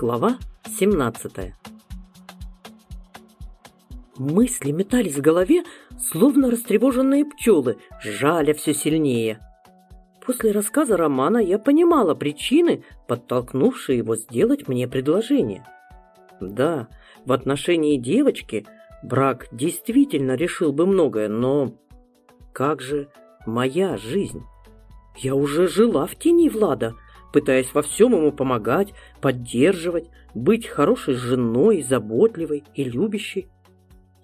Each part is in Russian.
Глава 17 Мысли метались в голове, словно растревоженные пчелы, жаля все сильнее. После рассказа Романа я понимала причины, подтолкнувшие его сделать мне предложение. Да, в отношении девочки брак действительно решил бы многое, но как же моя жизнь? Я уже жила в тени Влада, пытаясь во всем ему помогать, поддерживать, быть хорошей женой, заботливой и любящей.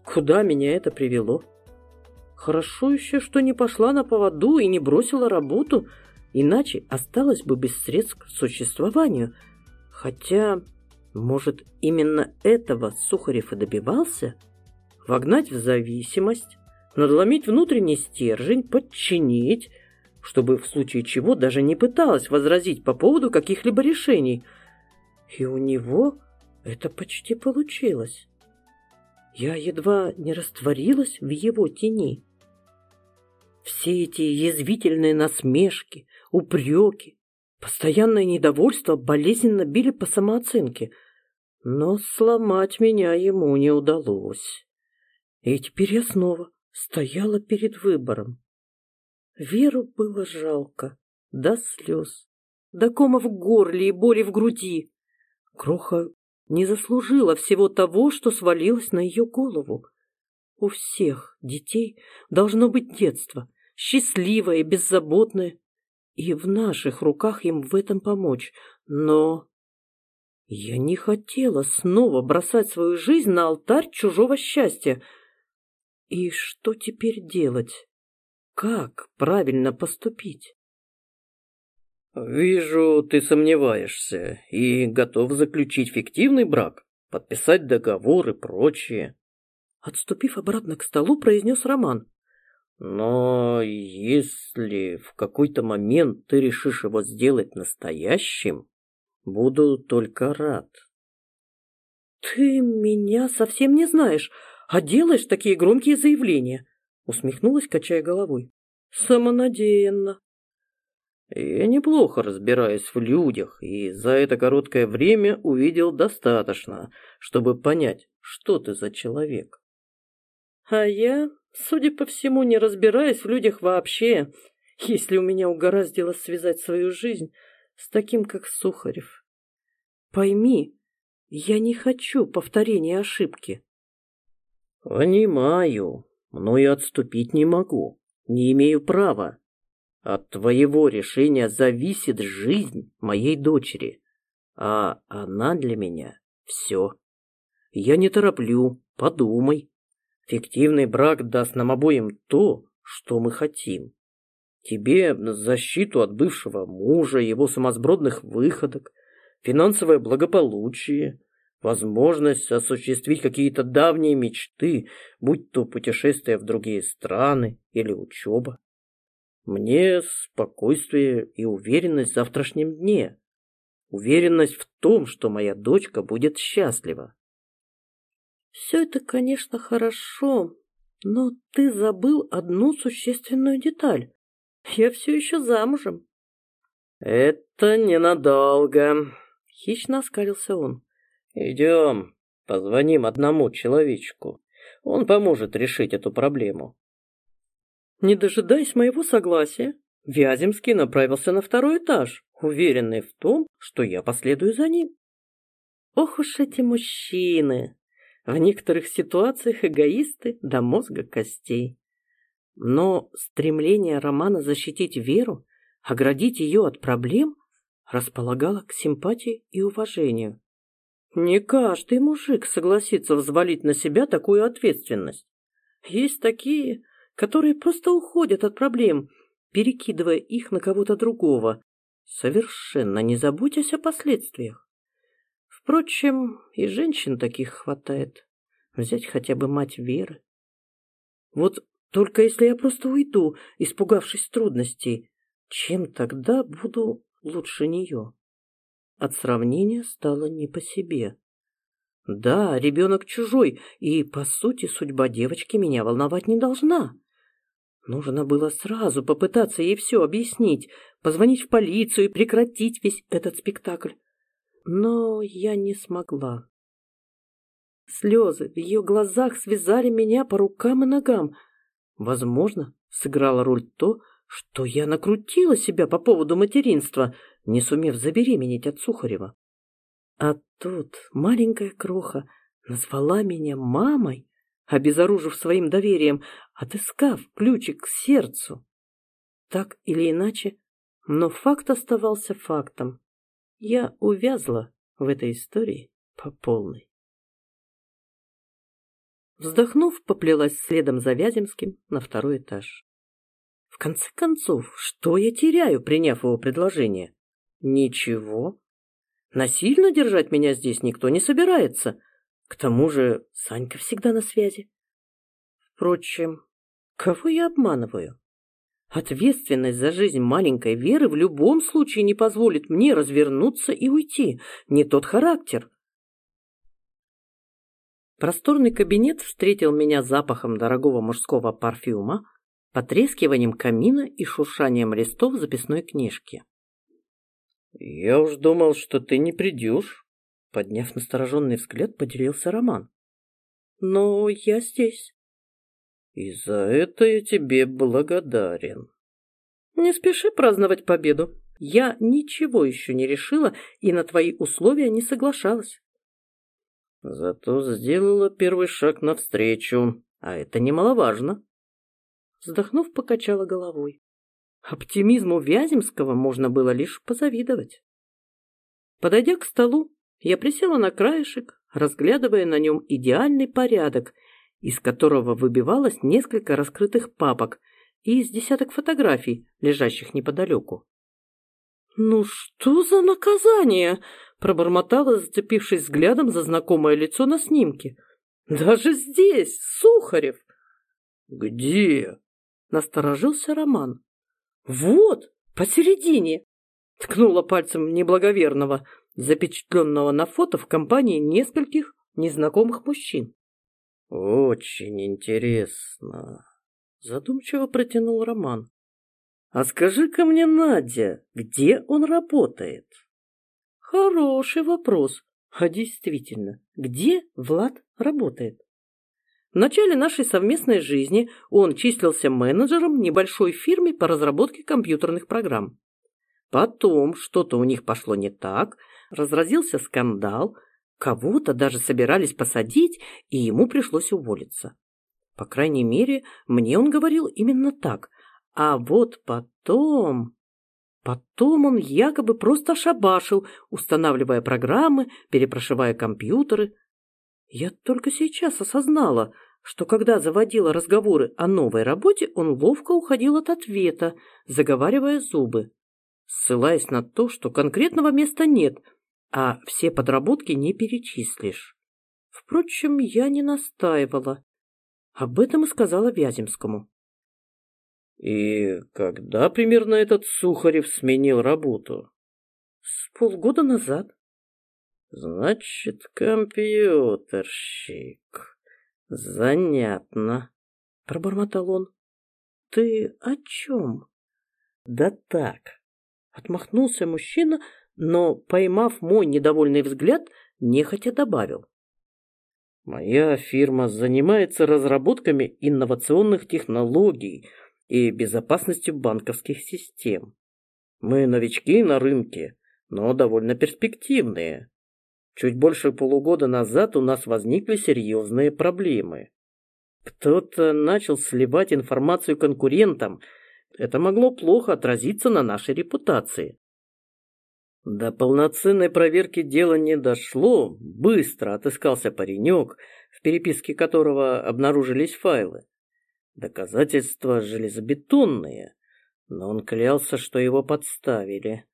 Куда меня это привело? Хорошо еще, что не пошла на поводу и не бросила работу, иначе осталась бы без средств к существованию. Хотя, может, именно этого Сухарев и добивался? Вогнать в зависимость, надломить внутренний стержень, подчинить, чтобы в случае чего даже не пыталась возразить по поводу каких-либо решений. И у него это почти получилось. Я едва не растворилась в его тени. Все эти язвительные насмешки, упреки, постоянное недовольство болезненно били по самооценке, но сломать меня ему не удалось. И теперь я снова стояла перед выбором. Веру было жалко, до слез, до кома в горле и боли в груди. Кроха не заслужила всего того, что свалилось на ее голову. У всех детей должно быть детство, счастливое и беззаботное, и в наших руках им в этом помочь. Но я не хотела снова бросать свою жизнь на алтарь чужого счастья. И что теперь делать? Как правильно поступить? «Вижу, ты сомневаешься и готов заключить фиктивный брак, подписать договор и прочее». Отступив обратно к столу, произнес Роман. «Но если в какой-то момент ты решишь его сделать настоящим, буду только рад». «Ты меня совсем не знаешь, а делаешь такие громкие заявления», усмехнулась, качая головой. «Самонадеянно». Я неплохо разбираюсь в людях, и за это короткое время увидел достаточно, чтобы понять, что ты за человек. А я, судя по всему, не разбираюсь в людях вообще, если у меня угораздило связать свою жизнь с таким, как Сухарев. Пойми, я не хочу повторения ошибки. Понимаю, но и отступить не могу, не имею права. От твоего решения зависит жизнь моей дочери, а она для меня все. Я не тороплю, подумай. Фиктивный брак даст нам обоим то, что мы хотим. Тебе защиту от бывшего мужа, его самосбродных выходок, финансовое благополучие, возможность осуществить какие-то давние мечты, будь то путешествие в другие страны или учеба. Мне спокойствие и уверенность в завтрашнем дне. Уверенность в том, что моя дочка будет счастлива. Все это, конечно, хорошо, но ты забыл одну существенную деталь. Я все еще замужем. Это ненадолго, хищно оскалился он. Идем, позвоним одному человечку. Он поможет решить эту проблему. Не дожидаясь моего согласия, Вяземский направился на второй этаж, уверенный в том, что я последую за ним. Ох уж эти мужчины! В некоторых ситуациях эгоисты до мозга костей. Но стремление Романа защитить Веру, оградить ее от проблем, располагало к симпатии и уважению. Не каждый мужик согласится взвалить на себя такую ответственность. Есть такие, которые просто уходят от проблем, перекидывая их на кого-то другого, совершенно не заботясь о последствиях. Впрочем, и женщин таких хватает. Взять хотя бы мать Веры. Вот только если я просто уйду, испугавшись трудностей, чем тогда буду лучше нее? От сравнения стало не по себе. Да, ребенок чужой, и, по сути, судьба девочки меня волновать не должна. Нужно было сразу попытаться ей все объяснить, позвонить в полицию и прекратить весь этот спектакль. но я не смогла. Слезы в ее глазах связали меня по рукам и ногам. Возможно, сыграла роль то, что я накрутила себя по поводу материнства, не сумев забеременеть от Сухарева. А тут маленькая кроха назвала меня мамой, обезоружив своим доверием, отыскав ключик к сердцу. Так или иначе, но факт оставался фактом. Я увязла в этой истории по полной. Вздохнув, поплелась следом за Вяземским на второй этаж. В конце концов, что я теряю, приняв его предложение? Ничего. Насильно держать меня здесь никто не собирается. К тому же Санька всегда на связи. Впрочем, кого я обманываю? Ответственность за жизнь маленькой Веры в любом случае не позволит мне развернуться и уйти. Не тот характер. Просторный кабинет встретил меня запахом дорогого мужского парфюма, потрескиванием камина и шуршанием листов записной книжки. «Я уж думал, что ты не придешь», — подняв настороженный взгляд, поделился Роман. «Но я здесь». «И за это я тебе благодарен». «Не спеши праздновать победу. Я ничего еще не решила и на твои условия не соглашалась». Зато сделала первый шаг навстречу, а это немаловажно. Вздохнув, покачала головой. Оптимизму Вяземского можно было лишь позавидовать. Подойдя к столу, я присела на краешек, разглядывая на нем идеальный порядок, из которого выбивалось несколько раскрытых папок и из десяток фотографий, лежащих неподалеку. «Ну что за наказание?» пробормотала, зацепившись взглядом за знакомое лицо на снимке. «Даже здесь, Сухарев!» «Где?» — насторожился Роман. «Вот, посередине!» — ткнула пальцем неблаговерного, запечатленного на фото в компании нескольких незнакомых мужчин. «Очень интересно», — задумчиво протянул Роман. «А скажи-ка мне, Надя, где он работает?» Хороший вопрос. А действительно, где Влад работает? В начале нашей совместной жизни он числился менеджером небольшой фирмы по разработке компьютерных программ. Потом что-то у них пошло не так, разразился скандал, кого-то даже собирались посадить, и ему пришлось уволиться. По крайней мере, мне он говорил именно так. А вот потом... Потом он якобы просто ошабашил, устанавливая программы, перепрошивая компьютеры. Я только сейчас осознала, что когда заводила разговоры о новой работе, он ловко уходил от ответа, заговаривая зубы, ссылаясь на то, что конкретного места нет, а все подработки не перечислишь. Впрочем, я не настаивала. Об этом и сказала Вяземскому. И когда примерно этот Сухарев сменил работу? С полгода назад. Значит, компьютерщик. Занятно, пробормотал он. Ты о чем? Да так. Отмахнулся мужчина, но, поймав мой недовольный взгляд, нехотя добавил. Моя фирма занимается разработками инновационных технологий – и безопасностью банковских систем. Мы новички на рынке, но довольно перспективные. Чуть больше полугода назад у нас возникли серьезные проблемы. Кто-то начал сливать информацию конкурентам. Это могло плохо отразиться на нашей репутации. До полноценной проверки дела не дошло. Быстро отыскался паренек, в переписке которого обнаружились файлы. Доказательства железобетонные, но он клялся, что его подставили.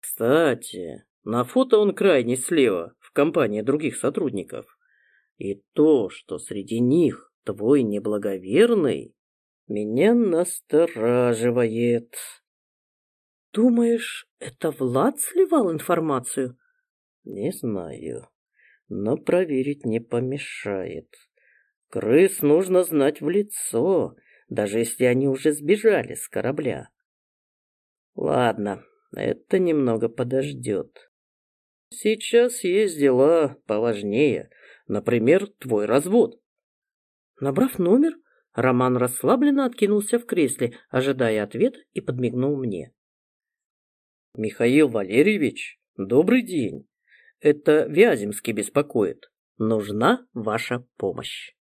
Кстати, на фото он крайне слева, в компании других сотрудников. И то, что среди них твой неблаговерный, меня настораживает. Думаешь, это Влад сливал информацию? Не знаю, но проверить не помешает. Крыс нужно знать в лицо, даже если они уже сбежали с корабля. Ладно, это немного подождет. Сейчас есть дела поважнее. Например, твой развод. Набрав номер, Роман расслабленно откинулся в кресле, ожидая ответа, и подмигнул мне. Михаил Валерьевич, добрый день. Это Вяземский беспокоит. Нужна ваша помощь.